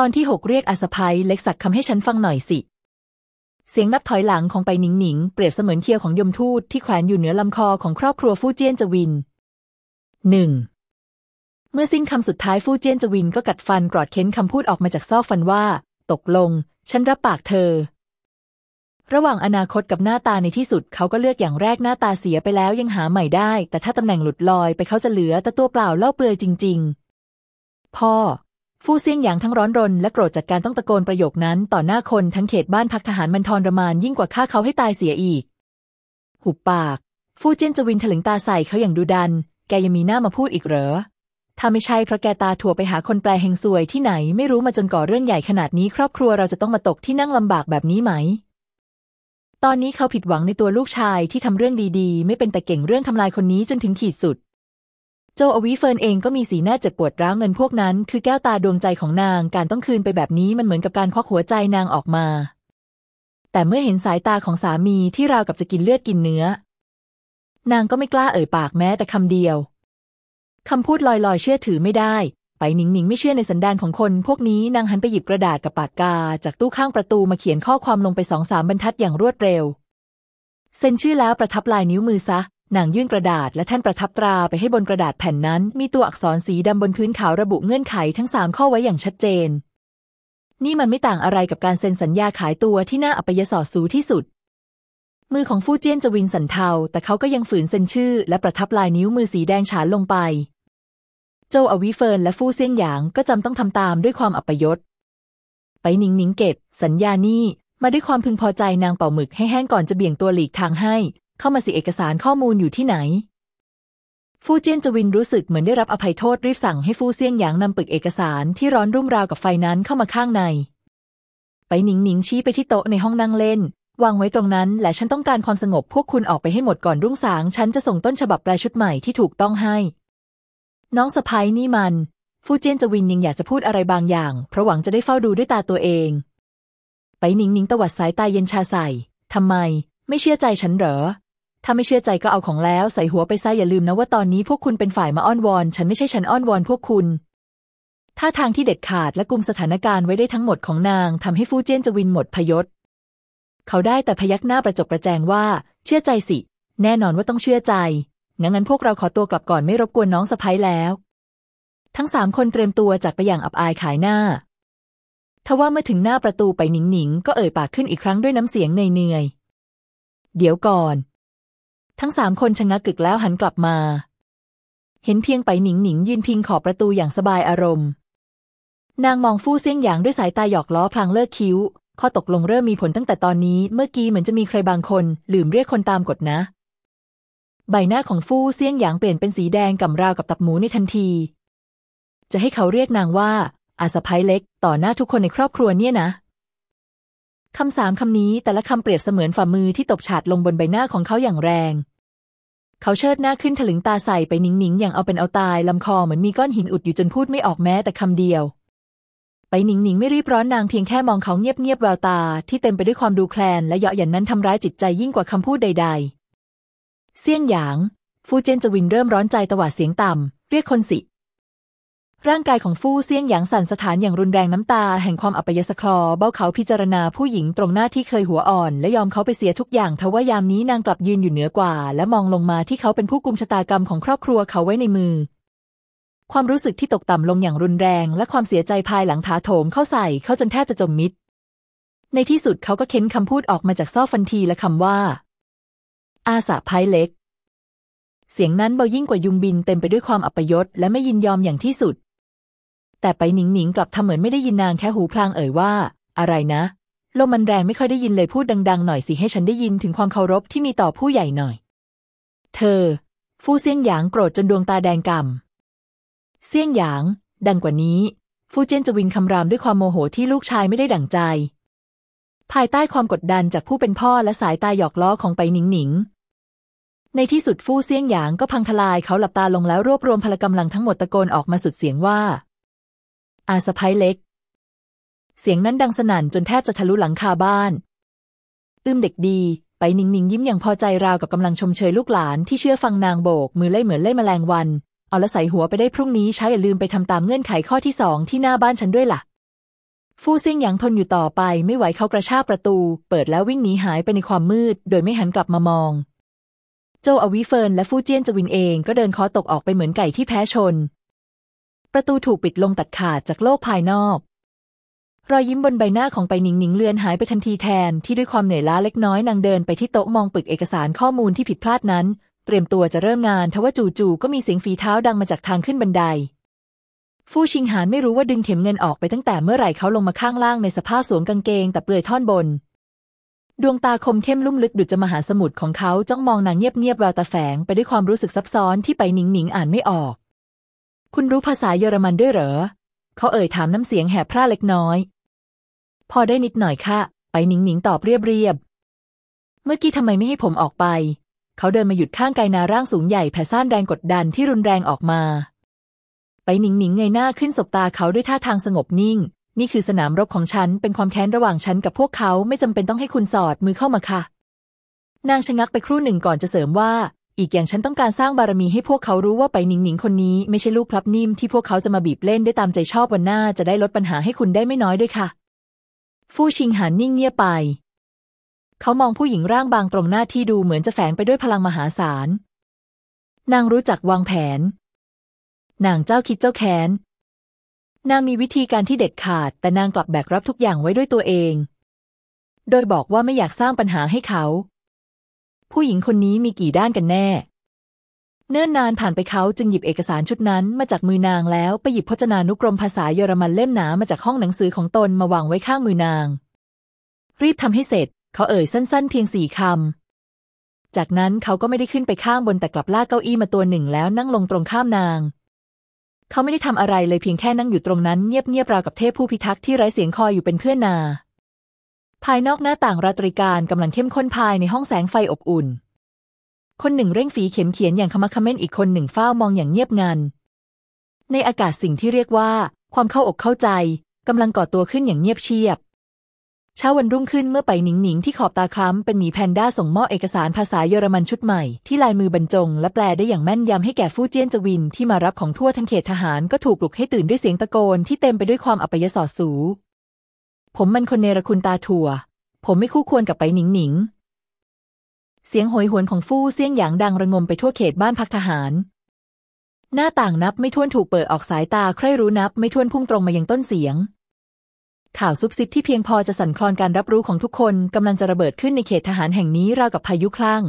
ตอนที่หกเรียกอาสะพายเล็กสักคำให้ฉันฟังหน่อยสิ เสียงนับถอยหลังของไปหนิงหนิง เปรียบเสมือนเคียวของยมทูตที่แขวนอยู่เหนือลำคอของครอบครัวฟู่เจี้ยนจวินหนึ่งเมื่อสิ้นคำสุดท้ายฟู่เจี้ยนจวินก็กัดฟันกรอดเค้นคำพูดออกมาจากซอกฟันว่า ตกลง ฉันรับปากเธอ ระหว่างอนาคตกับหน้าตาในที่สุดเขาก็เลือกอย่างแรกหน้าตาเสียไปแล้วยังหาใหม่ได้ แต่ถ้าตำแหน่งหลุดลอยไปเขาจะเหลือแต่ตัวเปล่าเล่าเปลือยจริง ๆ พ่อ ฟู่เซียงหยางทั้งร้อนรนและโกรธจากการต้องตะโกนประโยคนั้น ต่อหน้าคนทั้งเขตบ้านพักทหารมันทรมานยิ่งกว่าฆ่าเขาให้ตายเสียอีก หุบปาก ฟู่เจี้ยนจวินถลึงตาใส่เขาอย่างดุดัน แกยังมีหน้ามาพูดอีกเหรอ ถ้าไม่ใช่เพราะแกตาถั่วไปหาคนแปลเฮงซวยที่ไหนไม่รู้มาจนก่อเรื่องใหญ่ขนาดนี้ครอบครัวเราจะต้องมาตกที่นั่งลำบากแบบนี้ไหม ตอนนี้เขาผิดหวังในตัวลูกชายที่ทำเรื่องดีๆ ไม่เป็นแต่เก่งเรื่องทำลายคนนี้จนถึงขีดสุด โจอวีเฟินเองก็มีสีหน้าเจ็บปวดร้าวเงินพวกนั้น คือแก้วตาดวงใจของนางการต้องคืนไปแบบนี้มันเหมือนกับการควักหัวใจนางออกมา แต่เมื่อเห็นสายตาของสามีที่ราวกับจะกินเลือดกินเนื้อ นางก็ไม่กล้าเอ่ยปากแม้แต่คำเดียวคำพูดลอยๆ เชื่อถือไม่ได้ ไปหนิงหนิงไม่เชื่อในสันดานของคน พวกนี้นางหันไปหยิบกระดาษกับปากกา จากตู้ข้างประตูมาเขียนข้อความลงไปสองสามบรรทัดอย่างรวดเร็ว เซ็นชื่อแล้วประทับลายนิ้วมือซะ นางยื่นกระดาษและแท่นประทับตราไปให้บนกระดาษแผ่นนั้น มีตัวอักษรสีดำบนพื้นขาวระบุเงื่อนไขทั้งสามข้อไว้อย่างชัดเจน นี่มันไม่ต่างอะไรกับการเซ็นสัญญาขายตัวที่น่าอัปยศสูที่สุด มือของฟู่เจี้ยนจะวินสันเทา แต่เขาก็ยังฝืนเซ็นชื่อ และประทับลายนิ้วมือสีแดงฉานลงไป โจอวิเฟินและฟู่เซียงหยางก็จำต้องทำตามด้วยความอัปยศ ไปหนิงหนิงเก็บ สัญญานี่มาด้วยความพึงพอใจนางเป่าหมึกให้แห้งก่อนจะเบี่ยงตัวหลีกทางให้ เข้ามาสิเอกสารข้อมูลอยู่ที่ไหน ฟู่เจี้ยนจวินรู้สึกเหมือนได้รับอภัยโทษรีบสั่งให้ฟู่เซียงหยางนำปึกเอกสารที่ร้อนรุ่มราวกับไฟนั้นเข้ามาข้างใน ไปหนิงหนิงชี้ไปที่โต๊ะในห้องนั่งเล่น วางไว้ตรงนั้น และฉันต้องการความสงบพวกคุณออกไปให้หมดก่อนรุ่งสาง ฉันจะส่งต้นฉบับแปลชุดใหม่ที่ถูกต้องให้ น้องสะพ้ยนี่มัน ฟูเจียนจวินยังอยากจะพูดอะไรบางอย่าง เพราะหวังจะได้เฝ้าดูด้วยตาตัวเองไปหนิงหนิงตวัดสายตาเย็นชาใส่ ทำไม ไม่เชื่อใจฉันเหรอ ถ้าไม่เชื่อใจก็เอาของแล้วใส่หัวไปซะอย่าลืมนะว่าตอนนี้พวกคุณเป็นฝ่ายมาอ้อนวอน ฉันไม่ใช่ฉันอ้อนวอนพวกคุณท่าทางที่เด็ดขาดและกุมสถานการณ์ไว้ได้ทั้งหมดของนางทำให้ฟู่เจียนจวินหมดพยศ เขาได้แต่พยักหน้าประจบประแจงว่า เชื่อใจสิ แน่นอนว่าต้องเชื่อใจงั้นงั้นพวกเราขอตัวกลับก่อนไม่รบกวนน้องสะพ้ยแล้ว ทั้งสามคนเตรียมตัวจากไปอย่างอับอายขายหน้าทว่าเมื่อถึงหน้าประตูไปหนิงหนิงก็เอ่ยปากขึ้นอีกครั้งด้วยน้ำเสียงเหนื่อยเดี๋ยวก่อน ทั้งสามคนชะงักกึกแล้วหันกลับมา เห็นเพียงไปหนิงหนิงยืนพิงขอบประตูอย่างสบายอารมณ์ นางมองฟู่เซี่ยงหยางด้วยสายตาหยอกล้อพลางเลิกคิ้ว ข้อตกลงเริ่มมีผลตั้งแต่ตอนนี้ เมื่อกี้เหมือนจะมีใครบางคน ลืมเรียกคนตามกฎนะ ใบหน้าของฟู่เซี่ยงหยางเปลี่ยนเป็นสีแดงกำราวกับตับหมูในทันที จะให้เขาเรียกนางว่าอาสะพ้ยเล็ก ต่อหน้าทุกคนในครอบครัวเนี่ยนะ คำสามคำนี้แต่ละคำเปรียบเสมือนฝ่ามือที่ตบฉาดลงบนใบหน้าของเขาอย่างแรง เขาเชิดหน้าขึ้นถลึงตาใส่ไปนิ่งๆ อย่างเอาเป็นเอาตายลำคอเหมือนมีก้อนหินอุดอยู่จนพูดไม่ออกแม้แต่คำเดียว ไปหนิงหนิงไม่รีบร้อนนางเพียงแค่มองเขาเงียบๆแววตา ที่เต็มไปด้วยความดูแคลนและเยาะหยันนั้นทำร้ายจิตใจยิ่งกว่าคำพูดใด ๆ เซี่ยงหยาง ฟูเจนจวินเริ่มร้อนใจตวาดเสียงต่ำเรียกคนสิ ร่างกายของฟู่เซียงหยางสั่นสถานอย่างรุนแรงน้ำตาแห่งความอัปยศคลอเบ้าเขาพิจารณาผู้หญิงตรงหน้าที่เคยหัวอ่อน และยอมเขาไปเสียทุกอย่างทว่ายามนี้นางกลับยืนอยู่เหนือกว่า และมองลงมาที่เขาเป็นผู้กุมชะตากรรมของครอบครัวเขาไว้ในมือ ความรู้สึกที่ตกต่ำลงอย่างรุนแรง และความเสียใจภายหลังถาโถมเข้าใส่เขาจนแทบจะจมมิดในที่สุดเขาก็เค้นคำพูดออกมาจากซ่อฟันทีและคำว่า อาสาพายเล็ก เสียงนั้นเบายิ่งกว่ายุงบินเต็มไปด้วยความอัปยศและไม่ยินยอมอย่างที่สุด แต่ไปหนิงหนิงกลับทำเหมือนไม่ได้ยินนางแค่หูพลางเอ่ยว่า อะไรนะลมมันแรงไม่ค่อยได้ยินเลยพูดดัง ๆ หน่อยสิให้ฉันได้ยินถึงความเคารพที่มีต่อผู้ใหญ่หน่อย เธอ ฟู่เซียงหยางโกรธจนดวงตาแดงกำ่ำเซียงหยาง ดังกว่านี้ ฟู่เจี้ยนจะวินคำรามด้วยความโมโหที่ลูกชายไม่ได้ดั่งใจ ภายใต้ความกดดันจากผู้เป็นพ่อและสายตาหยอกล้อของไปหนิงหนิง ในที่สุดฟู่เซียงหยางก็พังทลายเขาหลับตาลงแล้วรวบรวมพลกำลังทั้งหมดตะโกนออกมาสุดเสียงว่า อาสะพ้ยเล็ก เสียงนั้นดังสนั่นจนแทบจะทะลุหลังคาบ้าน อึ้มเด็กดี ไปนิ่งๆยิ้มอย่างพอใจราวกับกำลังชมเชยลูกหลานที่เชื่อฟังนางโบก มือเล่เหมือนเล่แมลงวัน เอาละใส่หัวไปได้พรุ่งนี้ใช้อย่าลืมไปทำตามเงื่อนไขข้อที่สองที่หน้าบ้านฉันด้วยละ่ะ ฟู่ซี่งหยางทนอยู่ต่อไปไม่ไหวเขากระชากประตู เปิดแล้ววิ่งหนีหายไปในความมืด โดยไม่หันกลับมามอง โจอวิเฟินและฟู่เจี้ยนจวินเองก็เดินคอตกออกไปเหมือนไก่ที่แพ้ชน ประตูถูกปิดลงตัดขาดจากโลกภายนอก รอยยิ้มบนใบหน้าของไปหนิงหนิงเลือนหายไปทันทีแทนที่ด้วยความเหนื่อยล้าเล็กน้อยนางเดินไปที่โต๊ะมองปึกเอกสารข้อมูลที่ผิดพลาดนั้น เตรียมตัวจะเริ่มงานทว่าจู่ๆก็มีเสียงฝีเท้าดังมาจากทางขึ้นบันไดฟู่ชิงหานไม่รู้ว่าดึงเข็มเงินออกไปตั้งแต่เมื่อไหร่เขาลงมาข้างล่างในสภาพสวมกางเกงแต่เปลือยท่อนบน ดวงตาคมเข้มลุ่มลึกดุจจะมหาสมุทรของเขาจ้องมองนางเงียบๆแววตาแฝงไปด้วยความรู้สึกซับซ้อนที่ไปหนิงหนิงอ่านไม่ออก คุณรู้ภาษาเยอรมันด้วยเหรอ เขาเอ่ยถามน้ำเสียงแหบพร่าเล็กน้อย พอได้นิดหน่อยค่ะ ไปหนิงหนิงตอบเรียบเรียบ เมื่อกี้ทำไมไม่ให้ผมออกไป เขาเดินมาหยุดข้างไกนาร่างสูงใหญ่แผ่ซ่านแรงกดดันที่รุนแรงออกมา ไปหนิงหนิงเงยหน้าขึ้นสบตาเขาด้วยท่าทางสงบนิ่ง นี่คือสนามรบของฉัน เป็นความแค้นระหว่างฉันกับพวกเขาไม่จำเป็นต้องให้คุณสอดมือเข้ามาค่ะ นางชะงักไปครู่หนึ่งก่อนจะเสริมว่า อีกอย่างฉันต้องการสร้างบารมีให้พวกเขารู้ว่าไปหนิงหนิงคนนี้ไม่ใช่ลูกพลับนิ่มที่พวกเขาจะมาบีบเล่นได้ตามใจชอบวันหน้าจะได้ลดปัญหาให้คุณได้ไม่น้อยด้วยค่ะ ฟู่ชิงหันนิ่งเงียบไป เขามองผู้หญิงร่างบางตรงหน้าที่ดูเหมือนจะแฝงไปด้วยพลังมหาศาล นางรู้จักวางแผน นางเจ้าคิดเจ้าแค้น นางมีวิธีการที่เด็ดขาด แต่นางกลับแบกรับทุกอย่างไว้ด้วยตัวเอง โดยบอกว่าไม่อยากสร้างปัญหาให้เขา ผู้หญิงคนนี้มีกี่ด้านกันแน่ เนิ่นนานผ่านไปเขาจึงหยิบเอกสารชุดนั้นมาจากมือนางแล้วไปหยิบพจนานุกรมภาษาเยอรมันเล่มหนามาจากห้องหนังสือของตนมาวางไว้ข้างมือนาง รีบทำให้เสร็จ เขาเอ่ยสั้น ๆ เพียงสี่คำ จากนั้นเขาก็ไม่ได้ขึ้นไปข้างบนแต่กลับลากเก้าอี้มาตัวหนึ่งแล้วนั่งลงตรงข้ามนางเขาไม่ได้ทำอะไรเลยเพียงแค่นั่งอยู่ตรงนั้นเงียบๆราวกับเทพผู้พิทักษ์ที่ไร้เสียงคอยอยู่เป็นเพื่อนนา ภายนอกหน้าต่างราตรีการกำลังเข้มข้นภายในห้องแสงไฟอบอุ่น คนหนึ่งเร่งฝีเข็มเขียนอย่างขมักเขม้นอีกคนหนึ่งเฝ้ามองอย่างเงียบงัน ในอากาศสิ่งที่เรียกว่า ความเข้าอกเข้าใจกำลังก่อตัวขึ้นอย่างเงียบเชียบ เช้าวันรุ่งขึ้นเมื่อไปหนิงหนิงที่ขอบตาคล้ำเป็นหมีแพนด้าส่งมอบเอกสารภาษาเยอรมันชุดใหม่ที่ลายมือบรรจง และแปลได้อย่างแม่นยำให้แก่ฟู่เจี้ยนจวินที่มารับของทั่วทั้งเขตทหารก็ถูกปลุกให้ตื่นด้วยเสียงตะโกนที่เต็มไปด้วยความอัปยศสู ผมมันคนเนรคุณตาถั่ว ผมไม่คู่ควรกับไปหนิงหนิง เสียงโหยหวนของฟู่เซี่ยงหยางดังระงมไปทั่วเขตบ้านพักทหาร หน้าต่างนับไม่ถ้วนถูกเปิดออกสายตาใครรู้นับไม่ถ้วนพุ่งตรงมายังต้นเสียง ข่าวซุบซิบที่เพียงพอจะสั่นคลอนการรับรู้ของทุกคนกำลังจะระเบิดขึ้นในเขตทหารแห่งนี้ราวกับพายุคลั่ง